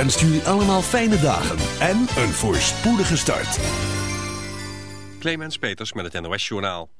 wenst jullie allemaal fijne dagen en een voorspoedige start. Clemens Peters met het NOS Journaal.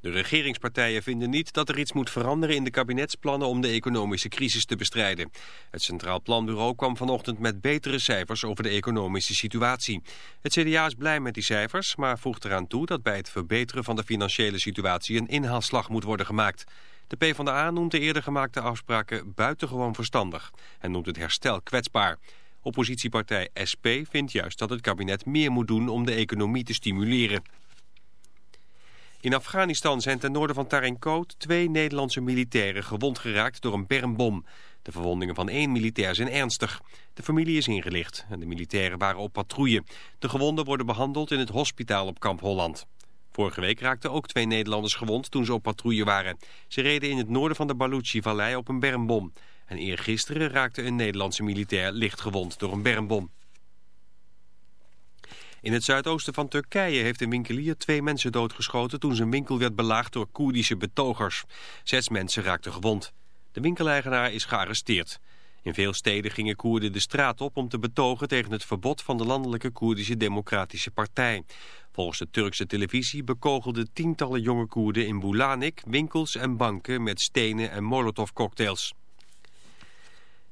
De regeringspartijen vinden niet dat er iets moet veranderen in de kabinetsplannen om de economische crisis te bestrijden. Het Centraal Planbureau kwam vanochtend met betere cijfers over de economische situatie. Het CDA is blij met die cijfers, maar voegt eraan toe dat bij het verbeteren van de financiële situatie een inhaalslag moet worden gemaakt. De PvdA noemt de eerder gemaakte afspraken buitengewoon verstandig en noemt het herstel kwetsbaar. Oppositiepartij SP vindt juist dat het kabinet meer moet doen om de economie te stimuleren. In Afghanistan zijn ten noorden van Tarinkot twee Nederlandse militairen gewond geraakt door een bermbom. De verwondingen van één militair zijn ernstig. De familie is ingelicht en de militairen waren op patrouille. De gewonden worden behandeld in het hospitaal op Kamp Holland. Vorige week raakten ook twee Nederlanders gewond toen ze op patrouille waren. Ze reden in het noorden van de Baluchi-vallei op een bermbom. En eergisteren raakte een Nederlandse militair licht gewond door een bermbom. In het zuidoosten van Turkije heeft een winkelier twee mensen doodgeschoten... toen zijn winkel werd belaagd door Koerdische betogers. Zes mensen raakten gewond. De winkeleigenaar is gearresteerd. In veel steden gingen Koerden de straat op om te betogen tegen het verbod van de landelijke Koerdische Democratische Partij. Volgens de Turkse televisie bekogelden tientallen jonge Koerden in Bulanik winkels en banken met stenen en molotovcocktails.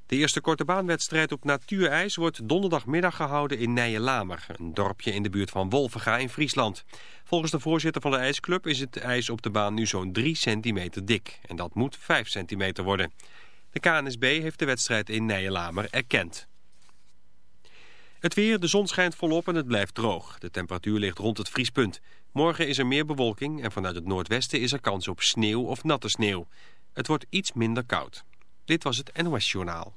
De eerste korte baanwedstrijd op natuurijs wordt donderdagmiddag gehouden in Nijelamer, een dorpje in de buurt van Wolvega in Friesland. Volgens de voorzitter van de ijsclub is het ijs op de baan nu zo'n 3 centimeter dik en dat moet 5 centimeter worden. De KNSB heeft de wedstrijd in Nijelamer erkend. Het weer, de zon schijnt volop en het blijft droog. De temperatuur ligt rond het vriespunt. Morgen is er meer bewolking en vanuit het noordwesten is er kans op sneeuw of natte sneeuw. Het wordt iets minder koud. Dit was het NOS Journaal.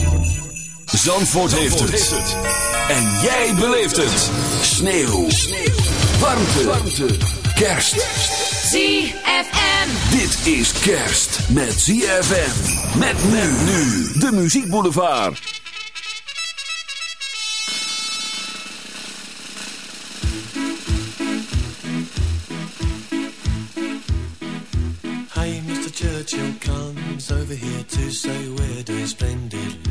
Zandvoort, heeft, het. En jij beleeft het. Sneeuw. Warmte. Warmte. Kerst. ZFM. Dit is kerst met ZFM. Met men nu. De Muziek Boulevard. Hey, Mr. Churchill comes over here to say we're doing splendidly.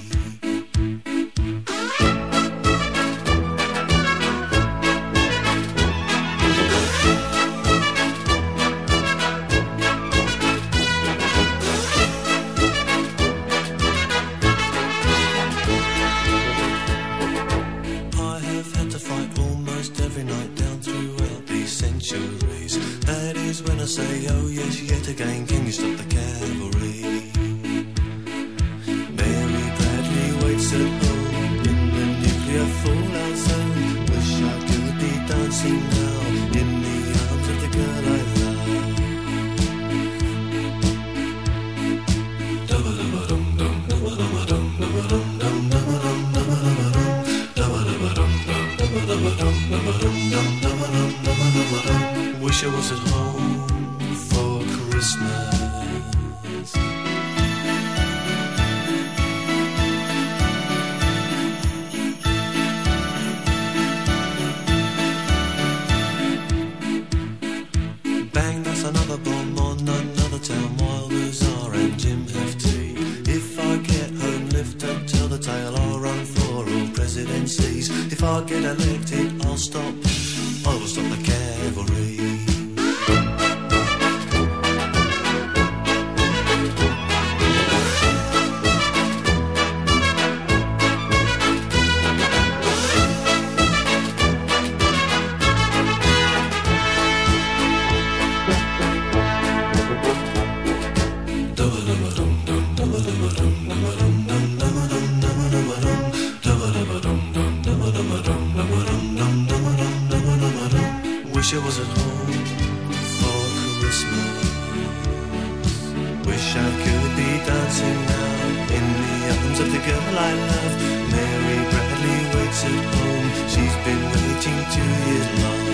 My love. Mary Bradley waits at home. She's been waiting two years long.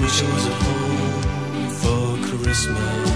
Wish I was home for Christmas.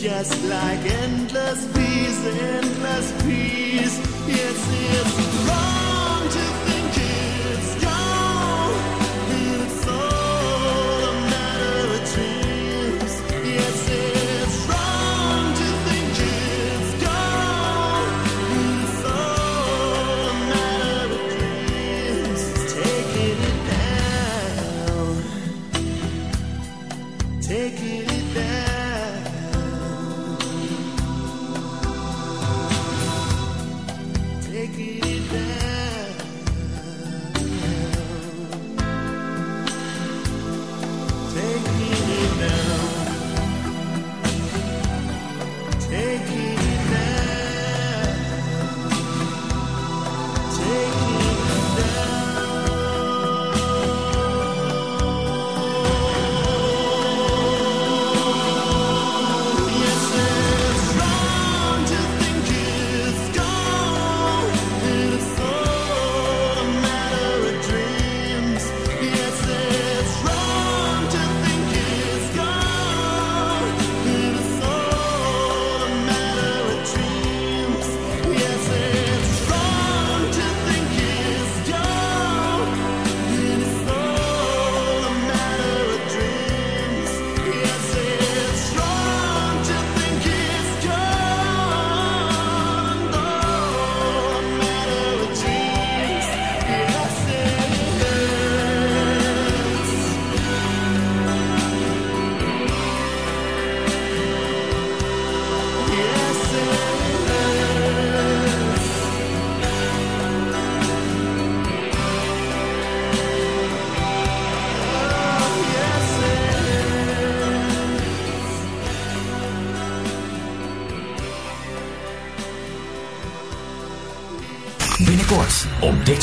just like endless reason.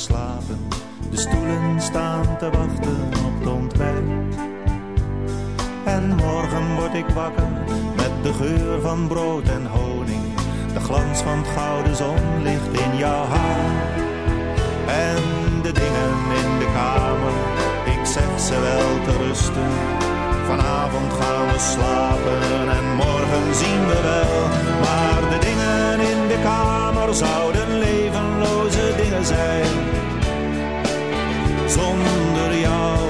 slapen. De stoelen staan te wachten op het ontbijt. En morgen word ik wakker met de geur van brood en honing. De glans van het gouden zonlicht in jouw haar. En de dingen in de kamer, ik zeg ze wel te rusten. Vanavond gaan we slapen en morgen zien we wel. Maar de dingen in de kamer zouden levenloze dingen zijn. Zonder jou.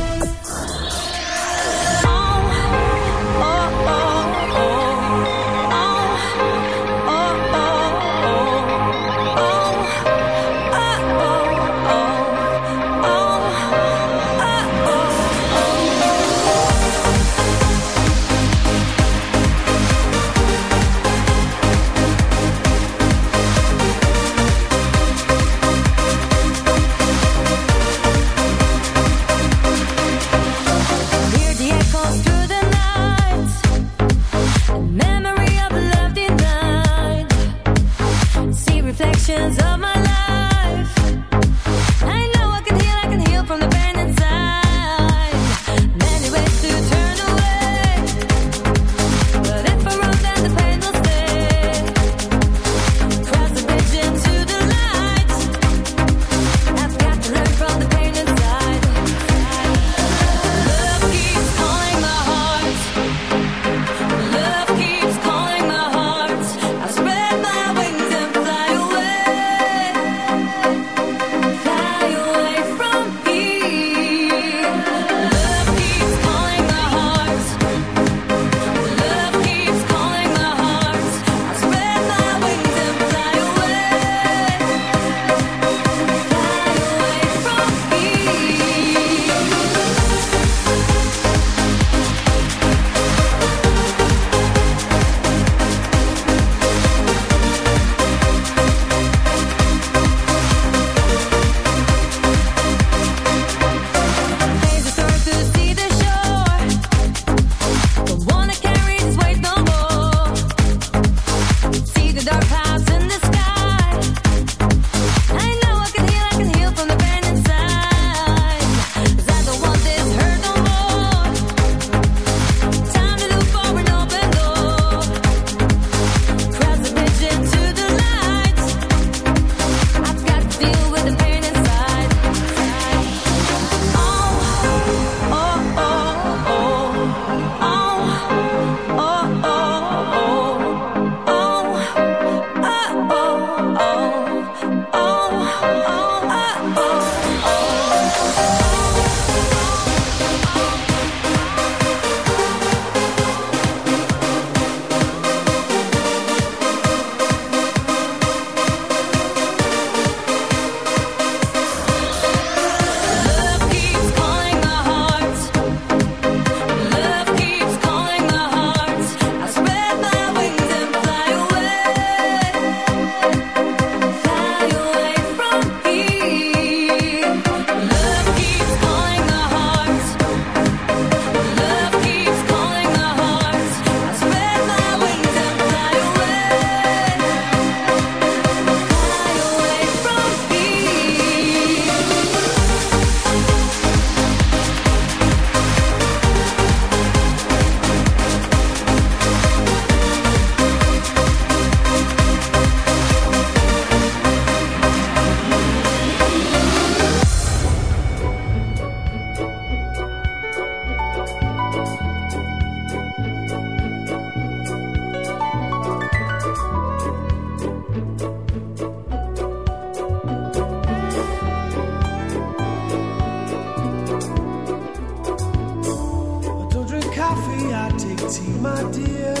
Katie, my dear.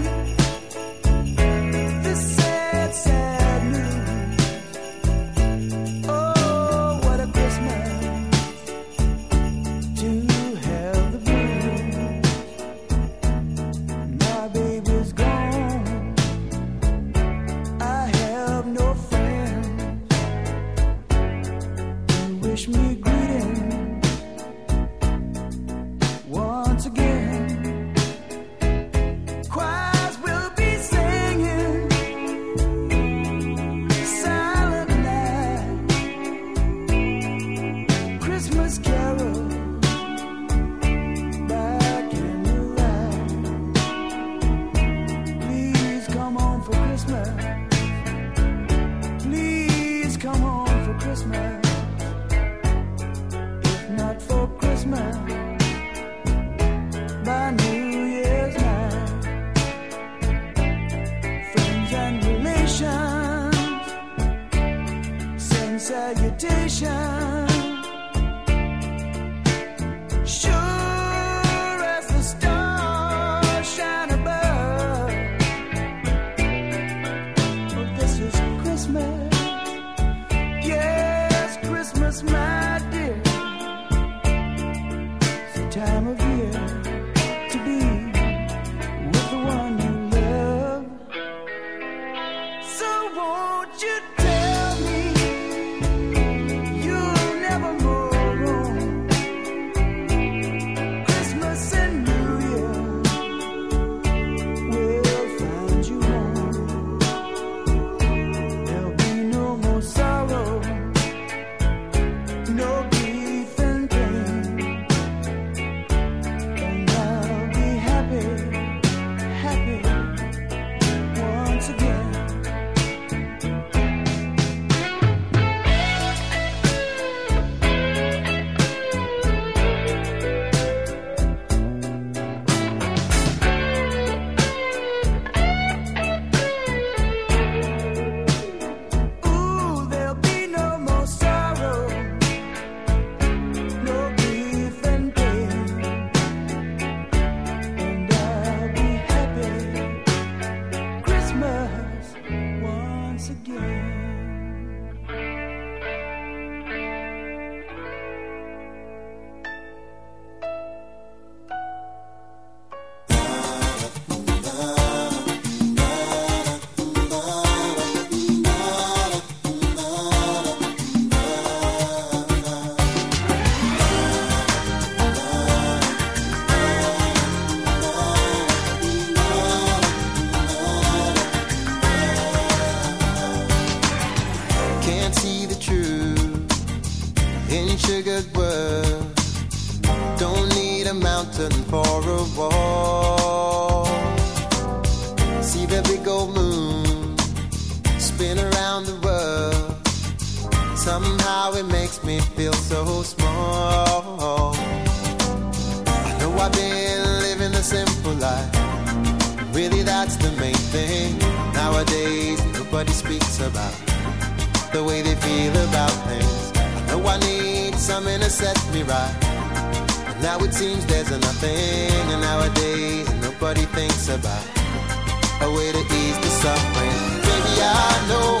nothing and nowadays nobody thinks about a way to ease the suffering. Baby, I know.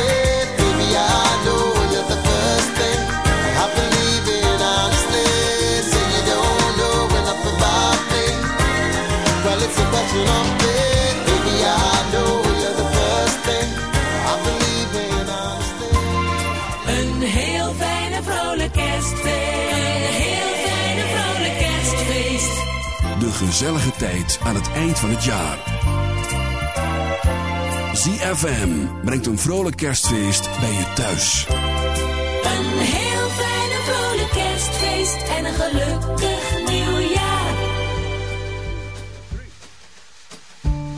gezellige tijd aan het eind van het jaar. ZFM brengt een vrolijk kerstfeest bij je thuis. Een heel fijne vrolijk kerstfeest en een gelukkig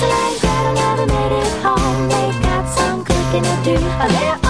Hansel and Gretel never made it home. They got some cooking to do oh,